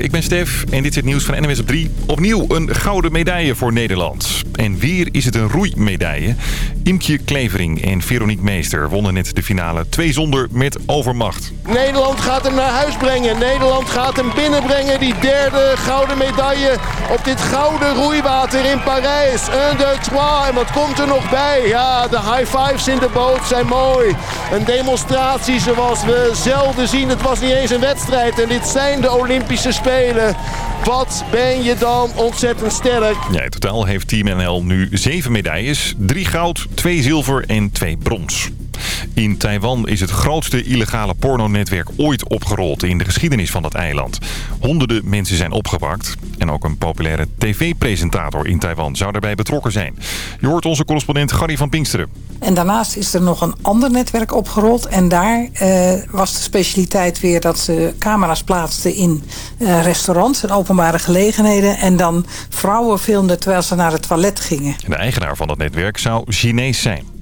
Ik ben Stef en dit is het nieuws van NWS op 3. Opnieuw een gouden medaille voor Nederland. En weer is het een roeimedaille. Imkje Klevering en Veronique Meester wonnen net de finale 2 zonder met overmacht. Nederland gaat hem naar huis brengen. Nederland gaat hem binnenbrengen. Die derde gouden medaille op dit gouden roeiwater in Parijs. Un, deux, trois. En wat komt er nog bij? Ja, de high fives in de boot zijn mooi. Een demonstratie zoals we zelden zien. Het was niet eens een wedstrijd. En dit zijn de Olympische Spelen. Wat ben je dan ontzettend sterk. Ja, in totaal heeft Team NL nu zeven medailles. Drie goud, twee zilver en twee brons. In Taiwan is het grootste illegale pornonetwerk ooit opgerold in de geschiedenis van dat eiland. Honderden mensen zijn opgepakt. En ook een populaire tv-presentator in Taiwan zou daarbij betrokken zijn. Je hoort onze correspondent Gary van Pinksteren. En daarnaast is er nog een ander netwerk opgerold. En daar eh, was de specialiteit weer dat ze camera's plaatsten in eh, restaurants en openbare gelegenheden. En dan vrouwen filmden terwijl ze naar het toilet gingen. De eigenaar van dat netwerk zou Chinees zijn.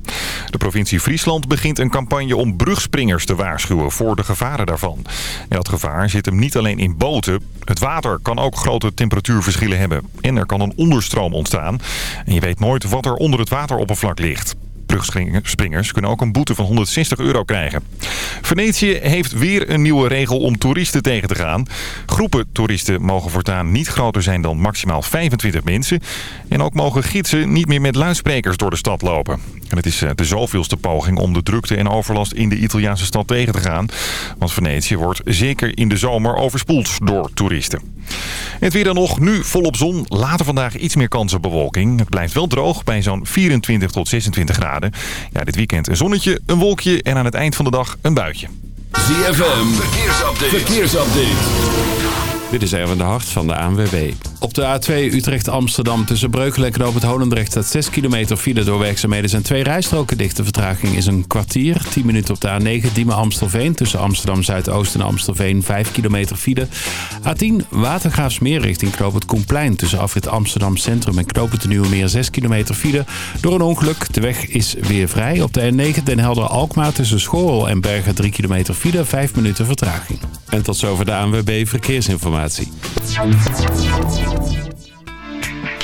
De provincie Friesland begint een campagne om brugspringers te waarschuwen voor de gevaren daarvan. Dat gevaar zit hem niet alleen in boten. Het water kan ook grote temperatuurverschillen hebben. En er kan een onderstroom ontstaan. En je weet nooit wat er onder het wateroppervlak ligt. Brugspringers kunnen ook een boete van 160 euro krijgen. Venetië heeft weer een nieuwe regel om toeristen tegen te gaan. Groepen toeristen mogen voortaan niet groter zijn dan maximaal 25 mensen. En ook mogen gidsen niet meer met luidsprekers door de stad lopen. En het is eh, de zoveelste poging om de drukte en overlast in de Italiaanse stad tegen te gaan. Want Venetië wordt zeker in de zomer overspoeld door toeristen. Het weer dan nog, nu volop zon. Later vandaag iets meer kans op bewolking. Het blijft wel droog bij zo'n 24 tot 26 graden. Ja, dit weekend een zonnetje, een wolkje en aan het eind van de dag een buitje. ZFM, verkeersupdate. verkeersupdate. Dit is even de hart van de ANWB. Op de A2 Utrecht-Amsterdam tussen Breukelen en Knoop het Holendrecht staat 6 kilometer file door werkzaamheden. zijn twee rijstroken dicht. De vertraging is een kwartier. 10 minuten op de A9 Diemen-Amstelveen tussen Amsterdam-Zuidoost en Amstelveen 5 kilometer file. A10 Watergraafsmeer richting Knoop het Koenplein tussen afrit Amsterdam Centrum en Knoop het Nieuwe Meer 6 kilometer file. Door een ongeluk. De weg is weer vrij. Op de N9 Den Helder-Alkmaar tussen Schorrel en Bergen 3 kilometer file 5 minuten vertraging. En tot zover de ANWB Verkeersinformatie.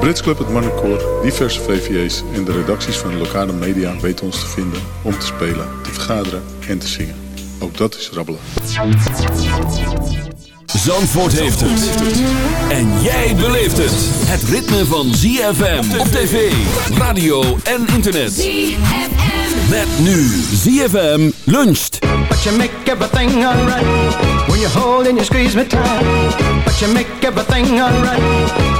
Brits Club, het Marnecoor, diverse VVA's en de redacties van de lokale media weten ons te vinden om te spelen, te vergaderen en te zingen. Ook dat is rabbelen. Zandvoort heeft het. En jij beleeft het. Het ritme van ZFM op tv, radio en internet. ZFM. Met nu ZFM luncht. But you make everything alright. When you hold and you squeeze me tight. But you make everything alright.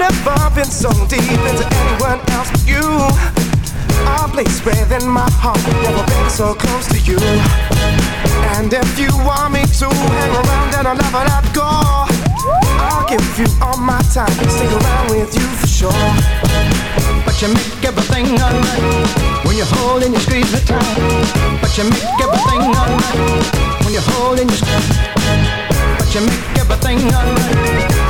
Never been so deep into anyone else but you. A place within my heart, never been so close to you. And if you want me to hang around, then I'll never let go. I'll give you all my time, stick around with you for sure. But you make everything alright when you hold and you squeeze tight. But you make everything alright when you hold and you squeeze. But you make everything alright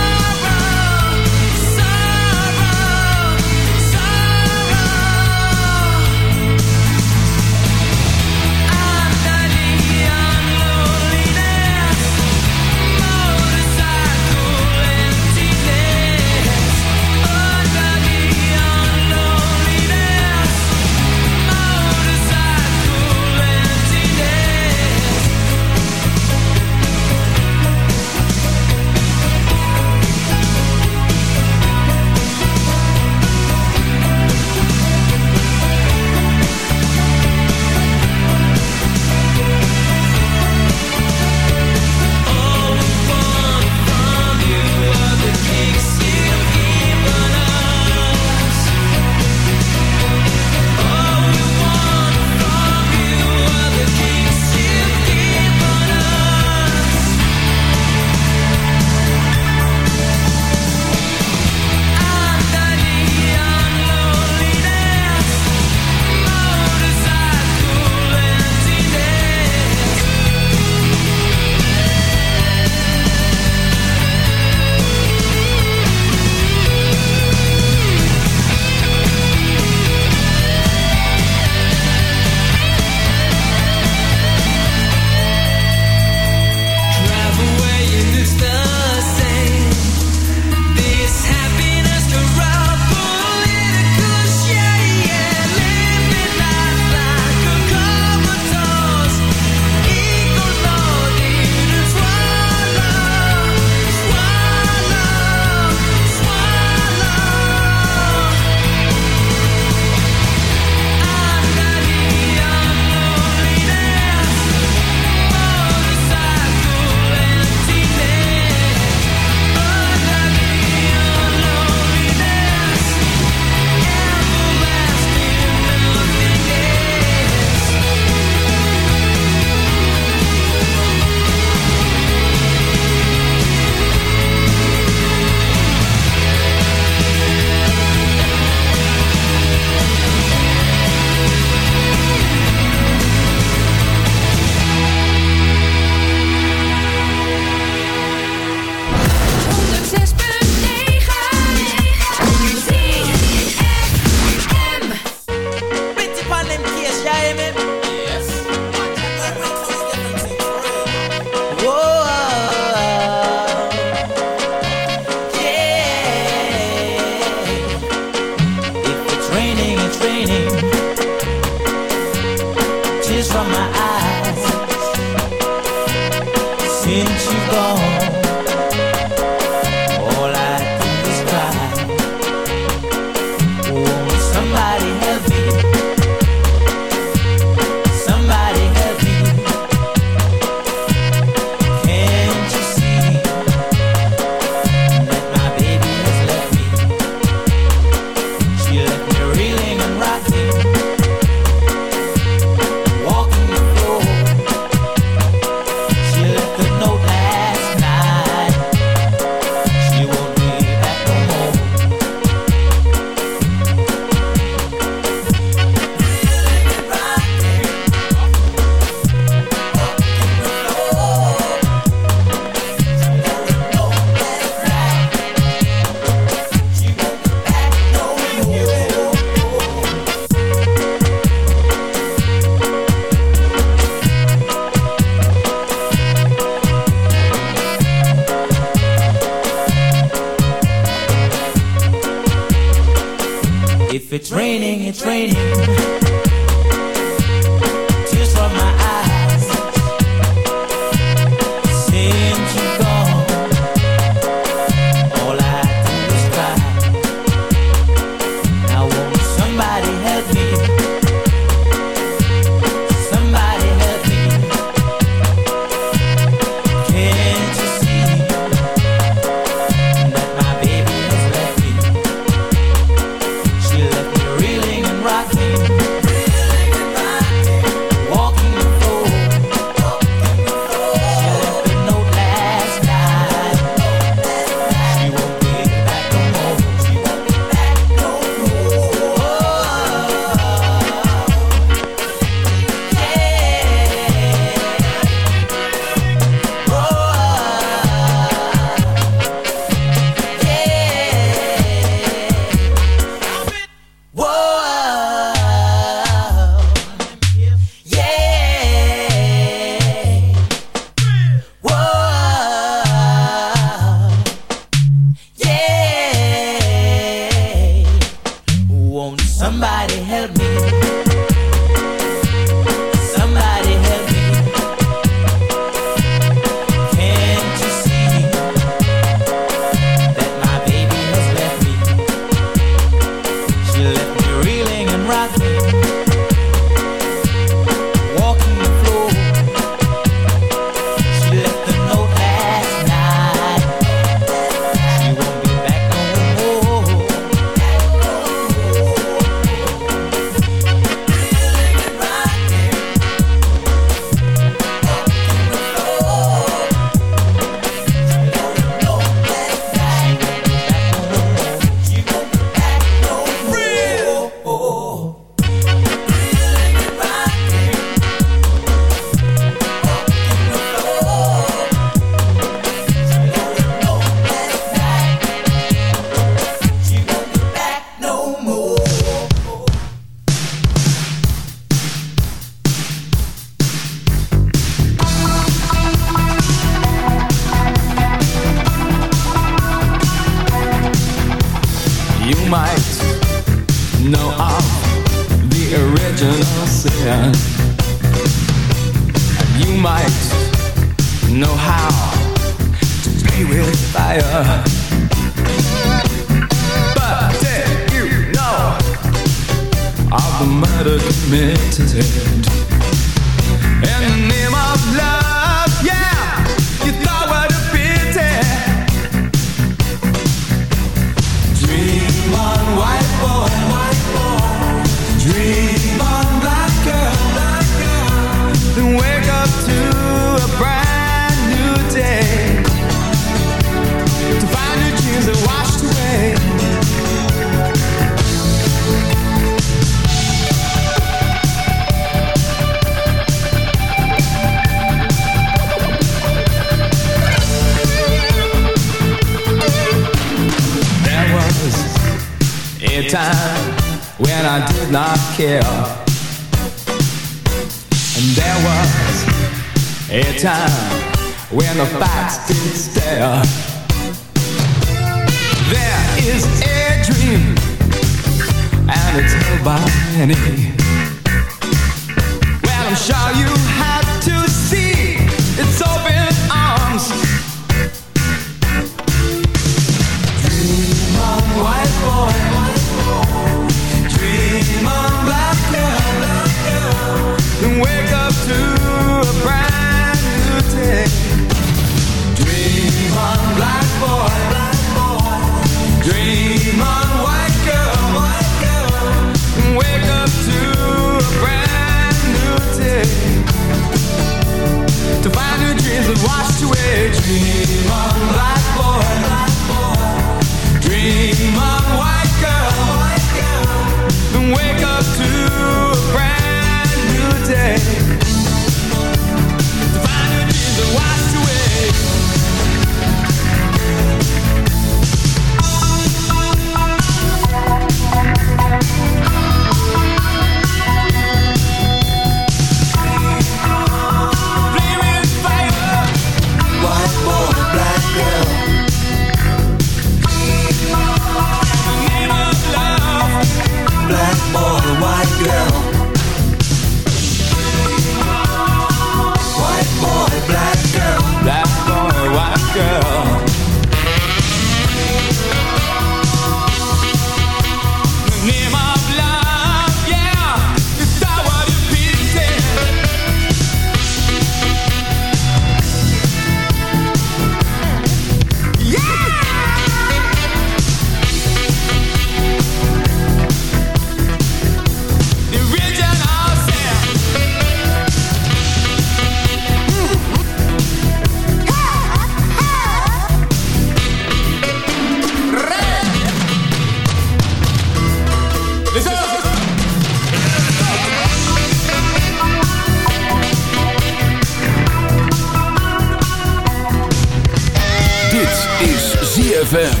ZFM.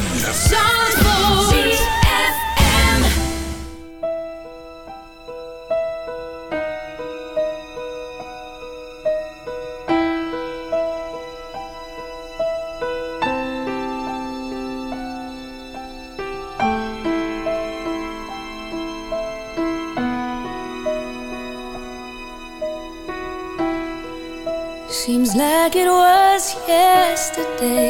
Seems like it was yesterday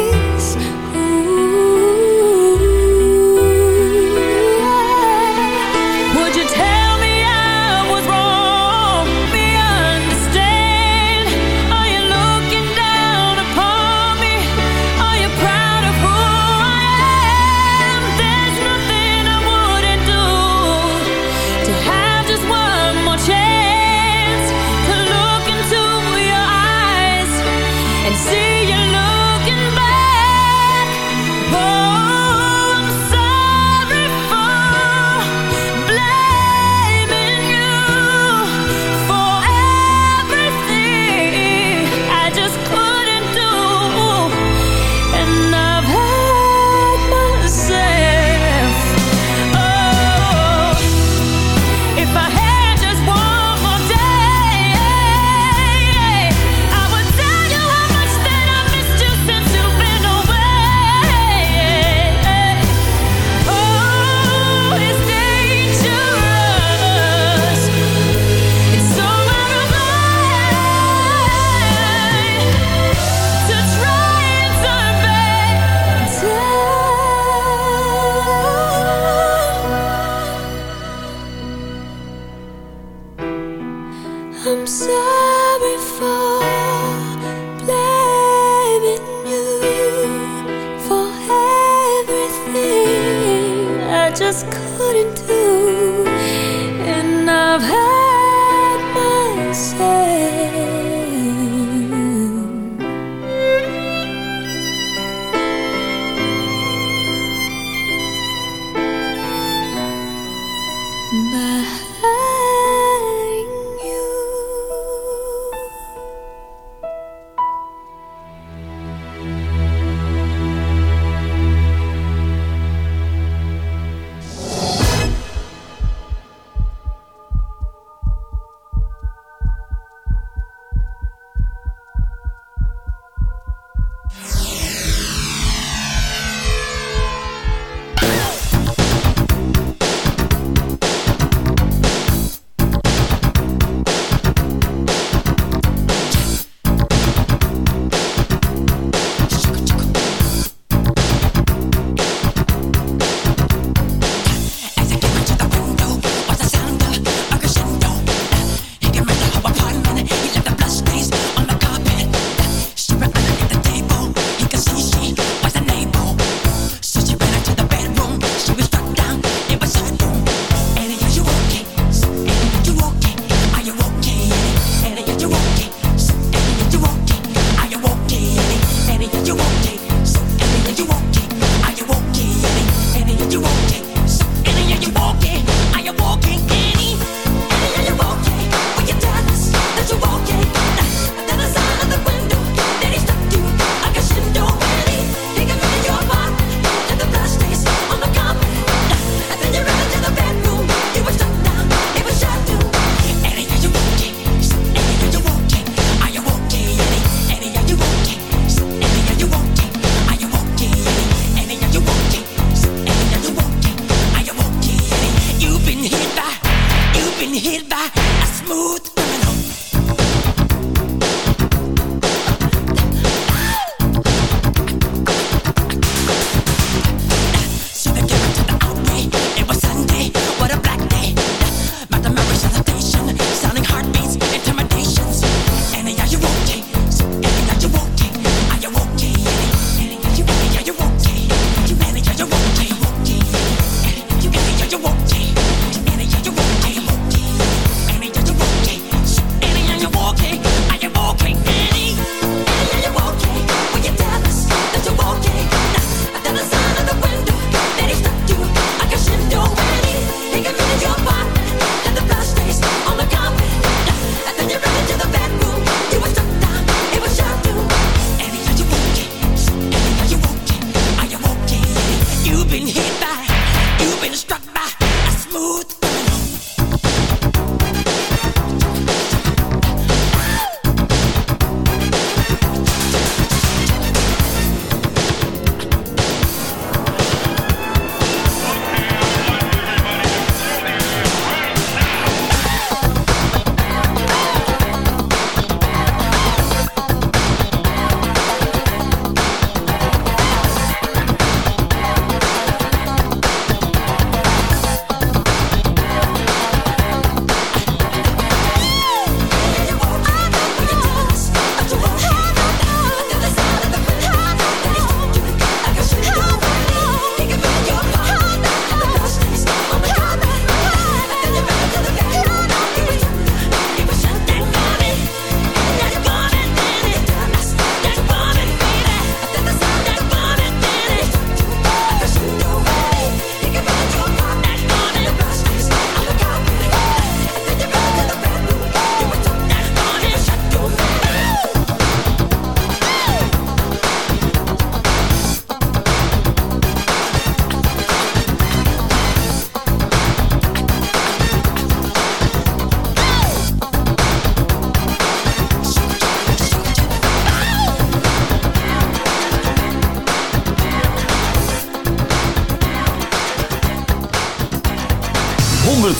can hit a smooth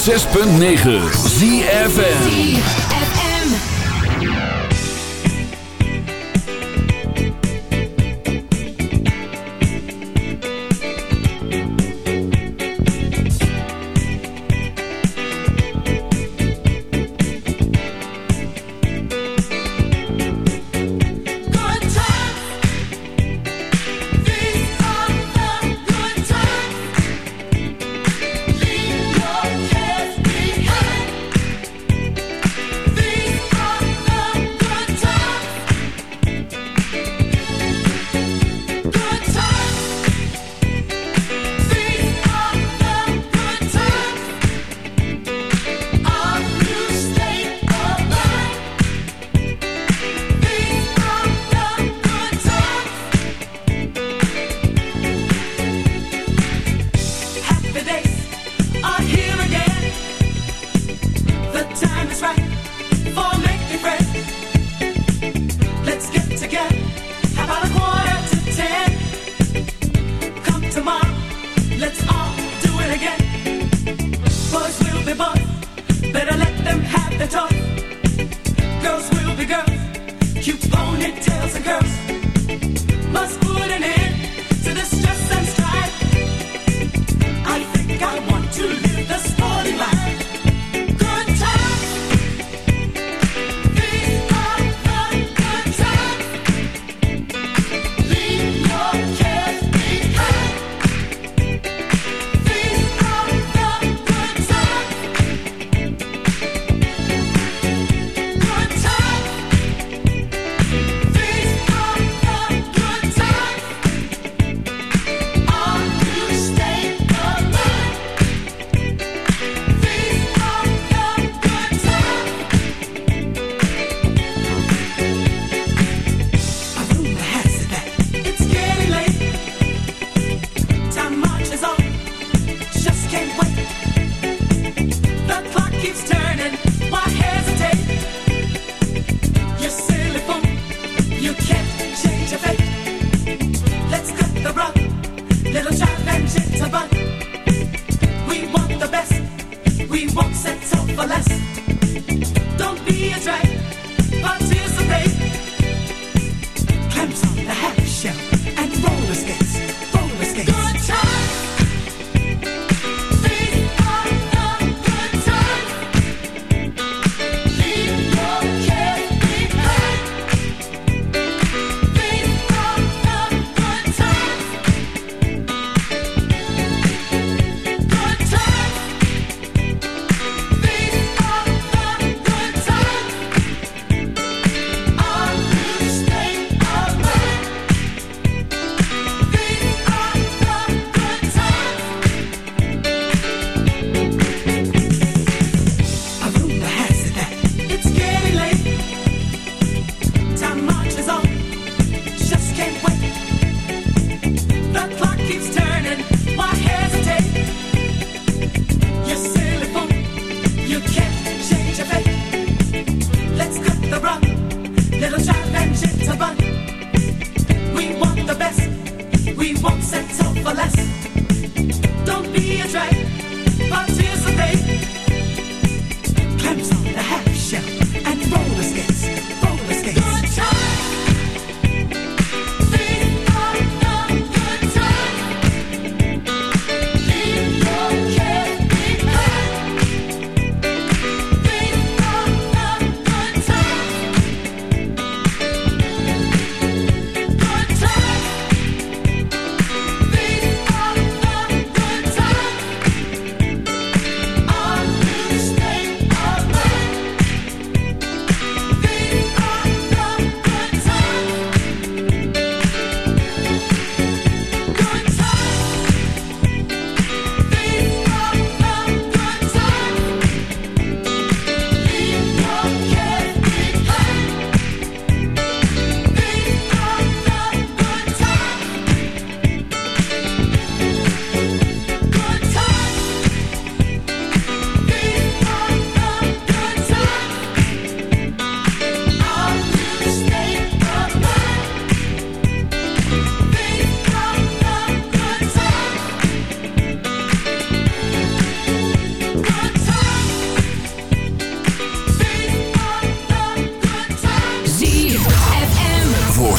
106.9 ZFN ponytails and girls.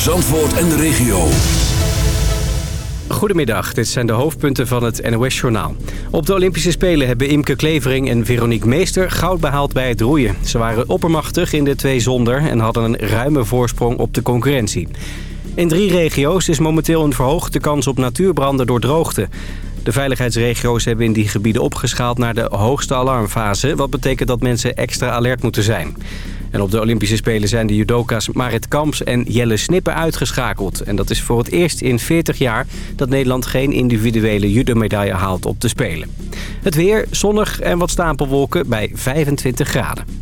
Zandvoort en de regio. Goedemiddag, dit zijn de hoofdpunten van het NOS-journaal. Op de Olympische Spelen hebben Imke Klevering en Veronique Meester goud behaald bij het roeien. Ze waren oppermachtig in de twee zonder en hadden een ruime voorsprong op de concurrentie. In drie regio's is momenteel een verhoogde kans op natuurbranden door droogte. De veiligheidsregio's hebben in die gebieden opgeschaald naar de hoogste alarmfase... wat betekent dat mensen extra alert moeten zijn. En op de Olympische Spelen zijn de judoka's Marit Kamps en Jelle Snippen uitgeschakeld. En dat is voor het eerst in 40 jaar dat Nederland geen individuele judomedaille haalt op de Spelen. Het weer, zonnig en wat stapelwolken bij 25 graden.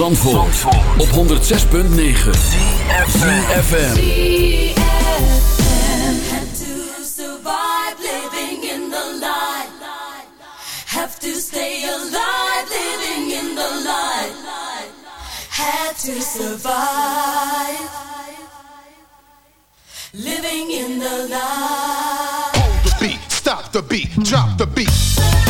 Zandvoort, op 106.9 CFFM Have to survive living in the light Have to stay alive living in the light. Have to survive. Living in the light. Hold the beat, stop the beat, drop the beat.